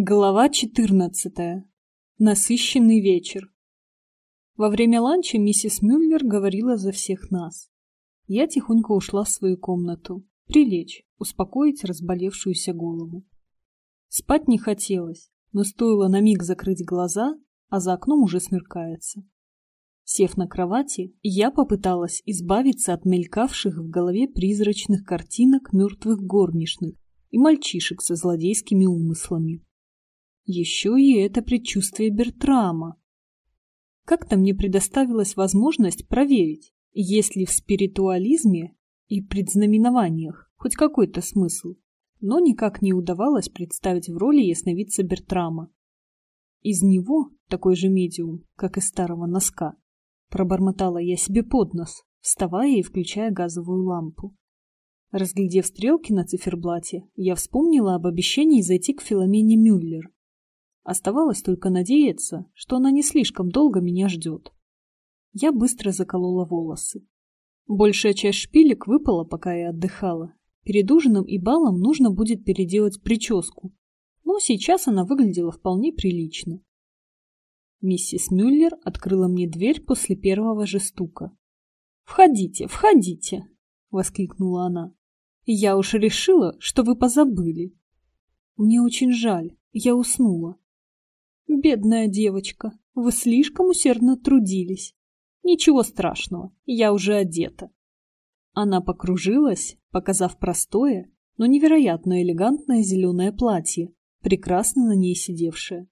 Глава 14. Насыщенный вечер. Во время ланча миссис Мюллер говорила за всех нас. Я тихонько ушла в свою комнату, прилечь, успокоить разболевшуюся голову. Спать не хотелось, но стоило на миг закрыть глаза, а за окном уже смеркается. Сев на кровати, я попыталась избавиться от мелькавших в голове призрачных картинок мертвых горничных и мальчишек со злодейскими умыслами. Еще и это предчувствие Бертрама. Как-то мне предоставилась возможность проверить, есть ли в спиритуализме и предзнаменованиях хоть какой-то смысл, но никак не удавалось представить в роли ясновидца Бертрама. Из него, такой же медиум, как из старого носка, пробормотала я себе под нос, вставая и включая газовую лампу. Разглядев стрелки на циферблате, я вспомнила об обещании зайти к Филомене Мюллер. Оставалось только надеяться, что она не слишком долго меня ждет. Я быстро заколола волосы. Большая часть шпилек выпала, пока я отдыхала. Перед ужином и балом нужно будет переделать прическу, но сейчас она выглядела вполне прилично. Миссис Мюллер открыла мне дверь после первого же стука. «Входите, входите!» — воскликнула она. «Я уж решила, что вы позабыли». «Мне очень жаль, я уснула. Бедная девочка, вы слишком усердно трудились. Ничего страшного, я уже одета. Она покружилась, показав простое, но невероятно элегантное зеленое платье, прекрасно на ней сидевшее.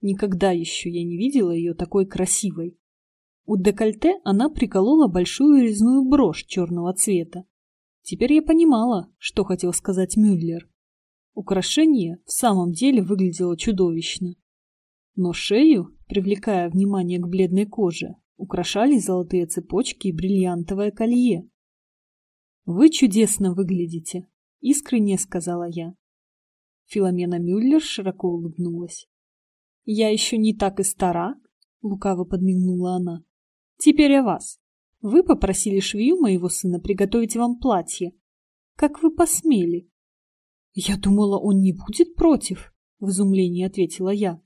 Никогда еще я не видела ее такой красивой. У декольте она приколола большую резную брошь черного цвета. Теперь я понимала, что хотел сказать Мюллер. Украшение в самом деле выглядело чудовищно но шею, привлекая внимание к бледной коже, украшали золотые цепочки и бриллиантовое колье. «Вы чудесно выглядите», — искренне сказала я. Филомена Мюллер широко улыбнулась. «Я еще не так и стара», — лукаво подмигнула она. «Теперь о вас. Вы попросили швею моего сына приготовить вам платье. Как вы посмели?» «Я думала, он не будет против», — в изумлении ответила я.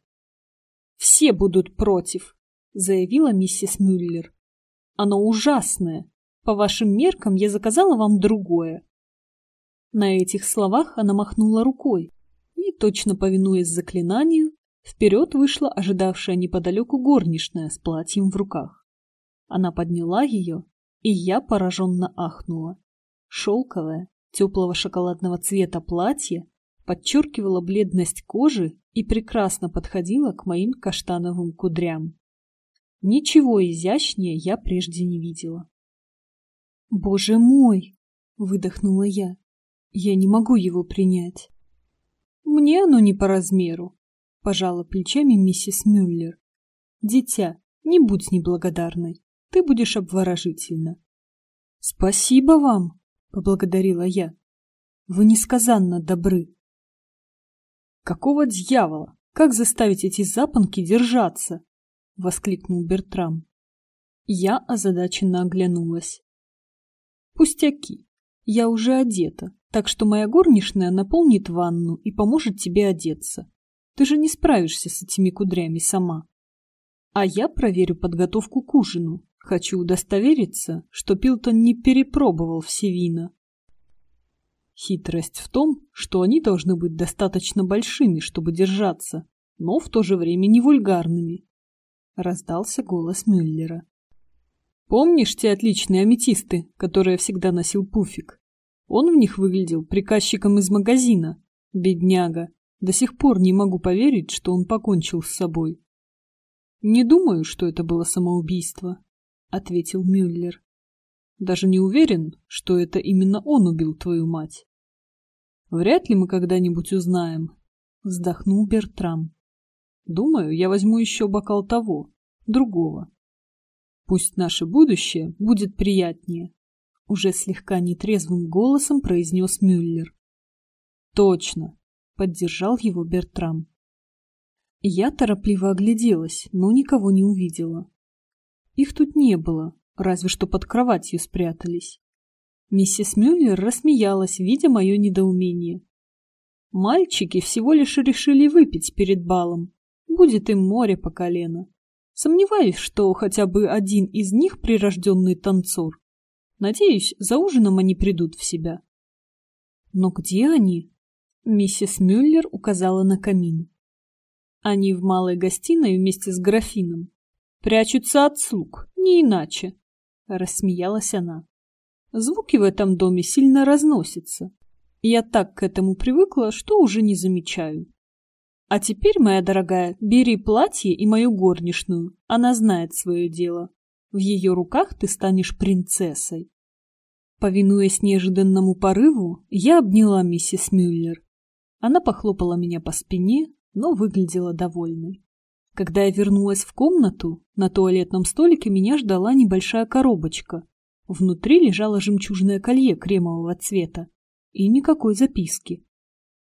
Все будут против, заявила миссис Мюллер. Оно ужасное. По вашим меркам я заказала вам другое. На этих словах она махнула рукой, и, точно повинуясь заклинанию, вперед вышла ожидавшая неподалеку горничная с платьем в руках. Она подняла ее, и я пораженно ахнула. Шелковое, теплого шоколадного цвета платье подчеркивала бледность кожи и прекрасно подходила к моим каштановым кудрям. Ничего изящнее я прежде не видела. «Боже мой!» — выдохнула я. «Я не могу его принять». «Мне оно не по размеру», — пожала плечами миссис Мюллер. «Дитя, не будь неблагодарной, ты будешь обворожительна». «Спасибо вам», — поблагодарила я. «Вы несказанно добры». «Какого дьявола? Как заставить эти запонки держаться?» — воскликнул Бертрам. Я озадаченно оглянулась. «Пустяки. Я уже одета, так что моя горничная наполнит ванну и поможет тебе одеться. Ты же не справишься с этими кудрями сама. А я проверю подготовку к ужину. Хочу удостовериться, что Пилтон не перепробовал все вина. Хитрость в том, что они должны быть достаточно большими, чтобы держаться, но в то же время не вульгарными. Раздался голос Мюллера. Помнишь те отличные аметисты, которые всегда носил Пуфик? Он в них выглядел приказчиком из магазина. Бедняга. До сих пор не могу поверить, что он покончил с собой. Не думаю, что это было самоубийство, ответил Мюллер. Даже не уверен, что это именно он убил твою мать. Вряд ли мы когда-нибудь узнаем, вздохнул Бертрам. Думаю, я возьму еще бокал того, другого. Пусть наше будущее будет приятнее, уже слегка нетрезвым голосом произнес Мюллер. Точно, поддержал его Бертрам. Я торопливо огляделась, но никого не увидела. Их тут не было, разве что под кроватью спрятались. Миссис Мюллер рассмеялась, видя мое недоумение. Мальчики всего лишь решили выпить перед балом. Будет им море по колено. Сомневаюсь, что хотя бы один из них прирожденный танцор. Надеюсь, за ужином они придут в себя. Но где они? Миссис Мюллер указала на камин. Они в малой гостиной вместе с графином. Прячутся от слуг, не иначе. Рассмеялась она. Звуки в этом доме сильно разносятся. Я так к этому привыкла, что уже не замечаю. А теперь, моя дорогая, бери платье и мою горничную. Она знает свое дело. В ее руках ты станешь принцессой. Повинуясь неожиданному порыву, я обняла миссис Мюллер. Она похлопала меня по спине, но выглядела довольной. Когда я вернулась в комнату, на туалетном столике меня ждала небольшая коробочка. Внутри лежало жемчужное колье кремового цвета и никакой записки.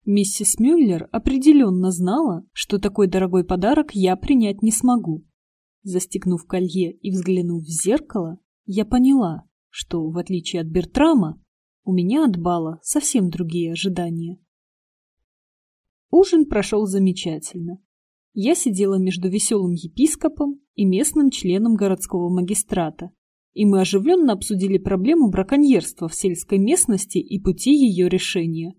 Миссис Мюллер определенно знала, что такой дорогой подарок я принять не смогу. Застегнув колье и взглянув в зеркало, я поняла, что, в отличие от Бертрама, у меня от бала совсем другие ожидания. Ужин прошел замечательно. Я сидела между веселым епископом и местным членом городского магистрата, и мы оживленно обсудили проблему браконьерства в сельской местности и пути ее решения.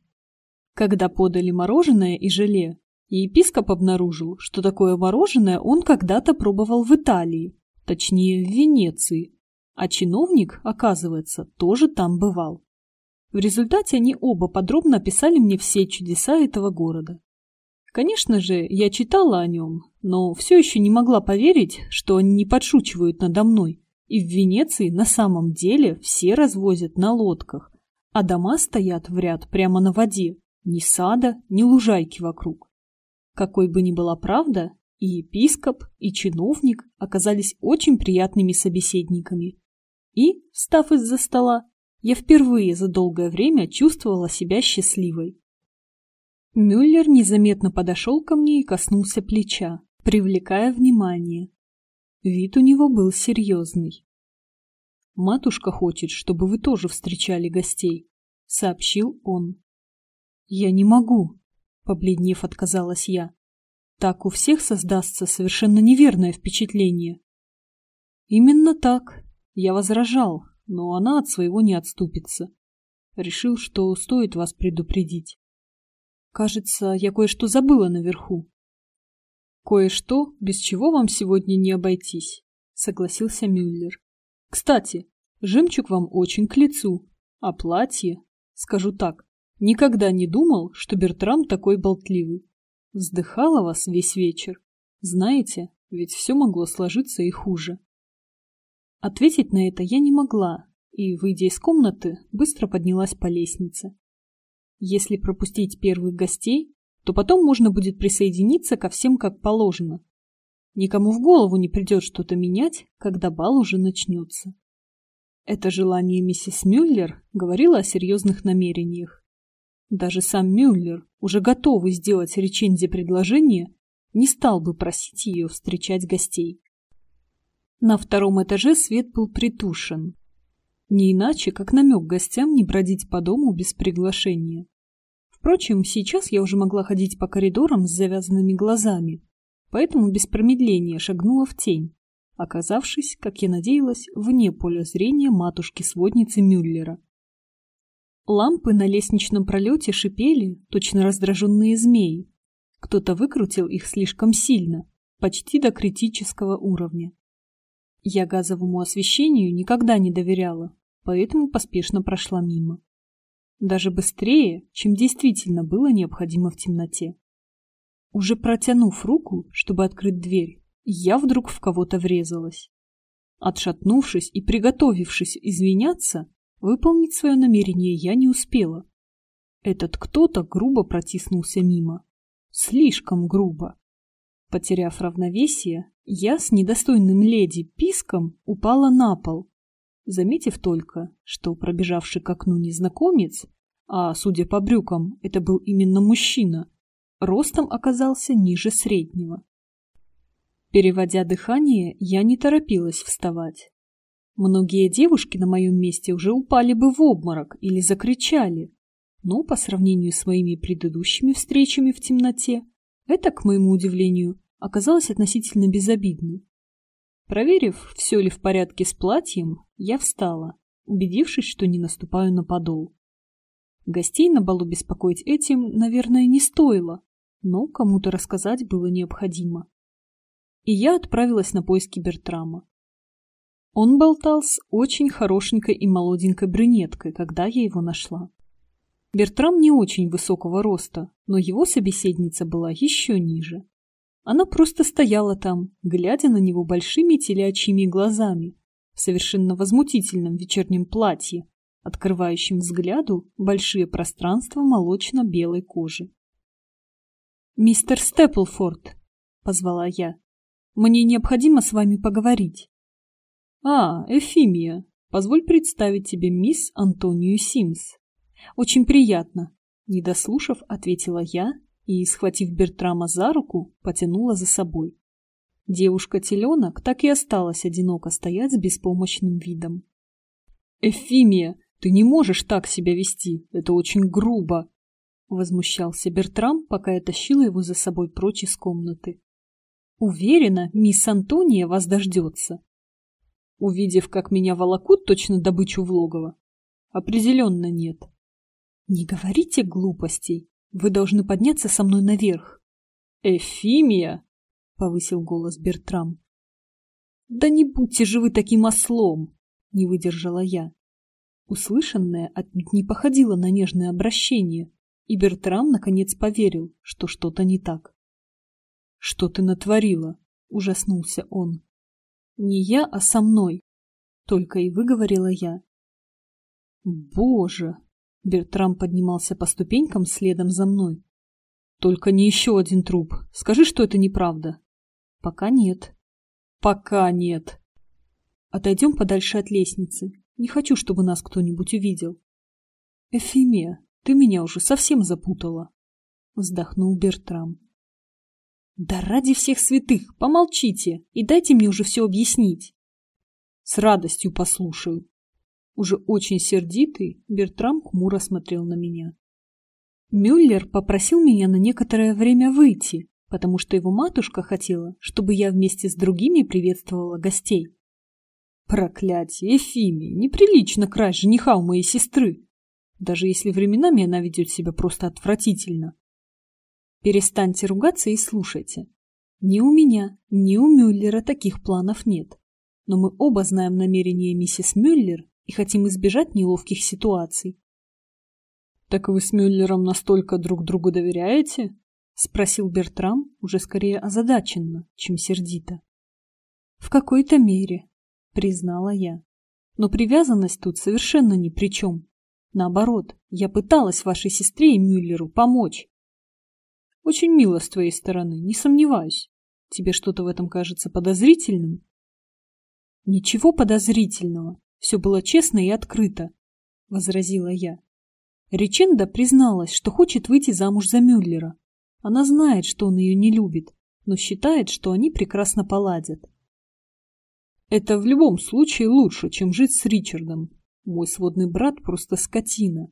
Когда подали мороженое и желе, епископ обнаружил, что такое мороженое он когда-то пробовал в Италии, точнее в Венеции, а чиновник, оказывается, тоже там бывал. В результате они оба подробно описали мне все чудеса этого города. Конечно же, я читала о нем, но все еще не могла поверить, что они не подшучивают надо мной, и в Венеции на самом деле все развозят на лодках, а дома стоят в ряд прямо на воде, ни сада, ни лужайки вокруг. Какой бы ни была правда, и епископ, и чиновник оказались очень приятными собеседниками. И, встав из-за стола, я впервые за долгое время чувствовала себя счастливой. Мюллер незаметно подошел ко мне и коснулся плеча, привлекая внимание. Вид у него был серьезный. «Матушка хочет, чтобы вы тоже встречали гостей», — сообщил он. «Я не могу», — побледнев отказалась я. «Так у всех создастся совершенно неверное впечатление». «Именно так», — я возражал, но она от своего не отступится. Решил, что стоит вас предупредить. Кажется, я кое-что забыла наверху. Кое-что, без чего вам сегодня не обойтись, согласился Мюллер. Кстати, жемчуг вам очень к лицу, а платье, скажу так, никогда не думал, что Бертрам такой болтливый. Вздыхала вас весь вечер. Знаете, ведь все могло сложиться и хуже. Ответить на это я не могла и, выйдя из комнаты, быстро поднялась по лестнице. Если пропустить первых гостей, то потом можно будет присоединиться ко всем как положено. Никому в голову не придет что-то менять, когда бал уже начнется. Это желание миссис Мюллер говорило о серьезных намерениях. Даже сам Мюллер, уже готовый сделать Реченде предложение, не стал бы просить ее встречать гостей. На втором этаже свет был притушен. Не иначе, как намек гостям не бродить по дому без приглашения. Впрочем, сейчас я уже могла ходить по коридорам с завязанными глазами, поэтому без промедления шагнула в тень, оказавшись, как я надеялась, вне поля зрения матушки-сводницы Мюллера. Лампы на лестничном пролете шипели, точно раздраженные змеи. Кто-то выкрутил их слишком сильно, почти до критического уровня. Я газовому освещению никогда не доверяла, поэтому поспешно прошла мимо. Даже быстрее, чем действительно было необходимо в темноте. Уже протянув руку, чтобы открыть дверь, я вдруг в кого-то врезалась. Отшатнувшись и приготовившись извиняться, выполнить свое намерение я не успела. Этот кто-то грубо протиснулся мимо. Слишком грубо. Потеряв равновесие, я с недостойным леди писком упала на пол, заметив только, что пробежавший к окну незнакомец, а, судя по брюкам, это был именно мужчина, ростом оказался ниже среднего. Переводя дыхание, я не торопилась вставать. Многие девушки на моем месте уже упали бы в обморок или закричали. но по сравнению с моими предыдущими встречами в темноте, это, к моему удивлению, оказалось относительно безобидным. Проверив, все ли в порядке с платьем, я встала, убедившись, что не наступаю на подол. Гостей на балу беспокоить этим, наверное, не стоило, но кому-то рассказать было необходимо. И я отправилась на поиски Бертрама. Он болтал с очень хорошенькой и молоденькой брюнеткой, когда я его нашла. Бертрам не очень высокого роста, но его собеседница была еще ниже. Она просто стояла там, глядя на него большими телячьими глазами, в совершенно возмутительном вечернем платье, открывающем взгляду большие пространства молочно-белой кожи. «Мистер Степлфорд», — позвала я, — «мне необходимо с вами поговорить». «А, Эфимия, позволь представить тебе мисс Антонию Симс». «Очень приятно», — не дослушав, ответила я и, схватив Бертрама за руку, потянула за собой. Девушка-теленок так и осталась одиноко стоять с беспомощным видом. «Эфимия, ты не можешь так себя вести, это очень грубо!» Возмущался Бертрам, пока я тащила его за собой прочь из комнаты. «Уверена, мисс Антония вас дождется». Увидев, как меня волокут точно добычу в логово, определенно нет. «Не говорите глупостей. Вы должны подняться со мной наверх». «Эфимия!» — повысил голос Бертрам. «Да не будьте же вы таким ослом!» — не выдержала я. Услышанное отнюдь не походило на нежное обращение, и Бертрам наконец поверил, что что-то не так. «Что ты натворила?» — ужаснулся он. «Не я, а со мной», — только и выговорила я. «Боже!» — Бертрам поднимался по ступенькам следом за мной. «Только не еще один труп. Скажи, что это неправда». «Пока нет». «Пока нет». «Отойдем подальше от лестницы. Не хочу, чтобы нас кто-нибудь увидел». «Эфимия, ты меня уже совсем запутала», — вздохнул Бертрам. «Да ради всех святых, помолчите и дайте мне уже все объяснить». «С радостью послушаю». Уже очень сердитый, Бертрам хмуро смотрел на меня. Мюллер попросил меня на некоторое время выйти, потому что его матушка хотела, чтобы я вместе с другими приветствовала гостей. Проклятие, Эфимия, неприлично красть жениха у моей сестры, даже если временами она ведет себя просто отвратительно. Перестаньте ругаться и слушайте. Ни у меня, ни у Мюллера таких планов нет. Но мы оба знаем намерения миссис Мюллер и хотим избежать неловких ситуаций. «Так вы с Мюллером настолько друг другу доверяете?» — спросил Бертрам, уже скорее озадаченно, чем сердито. «В какой-то мере», — признала я. «Но привязанность тут совершенно ни при чем. Наоборот, я пыталась вашей сестре и Мюллеру помочь». «Очень мило с твоей стороны, не сомневаюсь. Тебе что-то в этом кажется подозрительным?» «Ничего подозрительного. Все было честно и открыто», — возразила я. Риченда призналась, что хочет выйти замуж за Мюллера. Она знает, что он ее не любит, но считает, что они прекрасно поладят. Это в любом случае лучше, чем жить с Ричардом. Мой сводный брат просто скотина.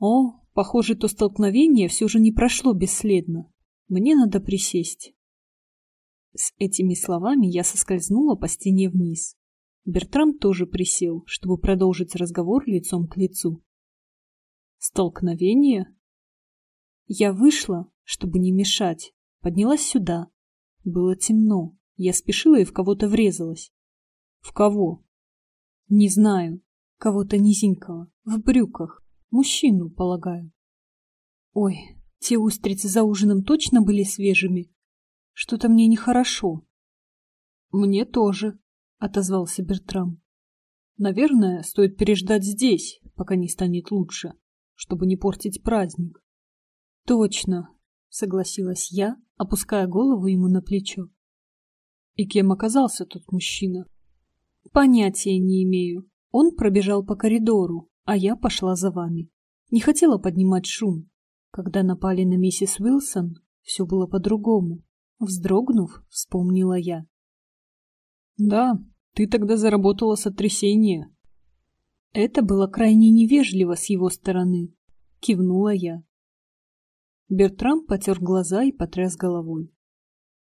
О, похоже, то столкновение все же не прошло бесследно. Мне надо присесть. С этими словами я соскользнула по стене вниз. Бертрам тоже присел, чтобы продолжить разговор лицом к лицу. Столкновение? Я вышла, чтобы не мешать, поднялась сюда. Было темно. Я спешила и в кого-то врезалась. В кого? Не знаю. Кого-то низенького, в брюках. Мужчину, полагаю. Ой, те устрицы за ужином точно были свежими. Что-то мне нехорошо. Мне тоже, отозвался Бертрам. Наверное, стоит переждать здесь, пока не станет лучше чтобы не портить праздник. Точно, согласилась я, опуская голову ему на плечо. И кем оказался тот мужчина? Понятия не имею. Он пробежал по коридору, а я пошла за вами. Не хотела поднимать шум. Когда напали на миссис Уилсон, все было по-другому. Вздрогнув, вспомнила я. Да, ты тогда заработала сотрясение. Это было крайне невежливо с его стороны, кивнула я. Бертрам потер глаза и потряс головой.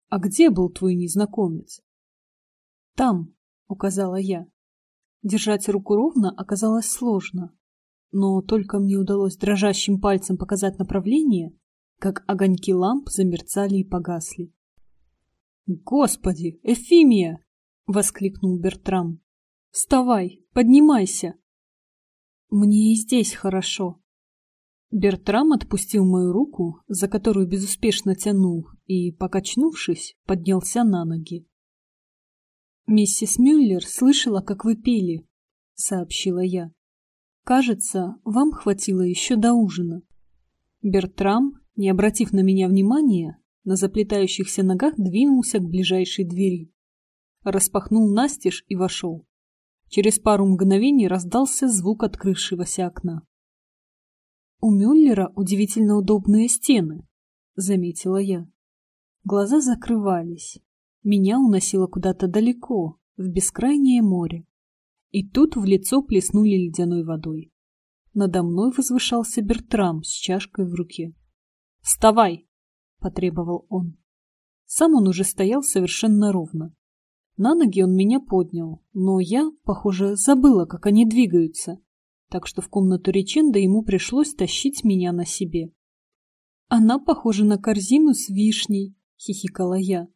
«А где был твой незнакомец?» «Там», — указала я. Держать руку ровно оказалось сложно, но только мне удалось дрожащим пальцем показать направление, как огоньки ламп замерцали и погасли. «Господи, Эфимия!» — воскликнул Бертрам. «Вставай, поднимайся!» «Мне и здесь хорошо», Бертрам отпустил мою руку, за которую безуспешно тянул, и, покачнувшись, поднялся на ноги. «Миссис Мюллер слышала, как вы пели», — сообщила я. «Кажется, вам хватило еще до ужина». Бертрам, не обратив на меня внимания, на заплетающихся ногах двинулся к ближайшей двери. Распахнул настежь и вошел. Через пару мгновений раздался звук открывшегося окна. «У Мюллера удивительно удобные стены», — заметила я. Глаза закрывались. Меня уносило куда-то далеко, в бескрайнее море. И тут в лицо плеснули ледяной водой. Надо мной возвышался Бертрам с чашкой в руке. «Вставай!» — потребовал он. Сам он уже стоял совершенно ровно. На ноги он меня поднял, но я, похоже, забыла, как они двигаются, так что в комнату Реченда ему пришлось тащить меня на себе. «Она похожа на корзину с вишней», — хихикала я.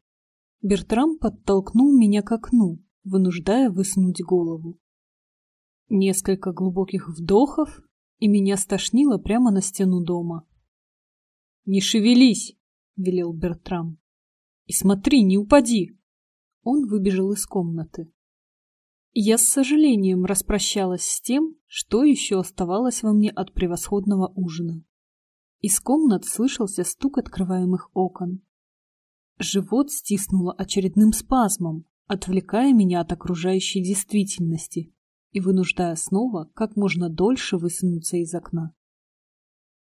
Бертрам подтолкнул меня к окну, вынуждая высунуть голову. Несколько глубоких вдохов, и меня стошнило прямо на стену дома. «Не шевелись!» — велел Бертрам. «И смотри, не упади!» Он выбежал из комнаты. Я с сожалением распрощалась с тем, что еще оставалось во мне от превосходного ужина. Из комнат слышался стук открываемых окон. Живот стиснуло очередным спазмом, отвлекая меня от окружающей действительности и вынуждая снова как можно дольше высунуться из окна.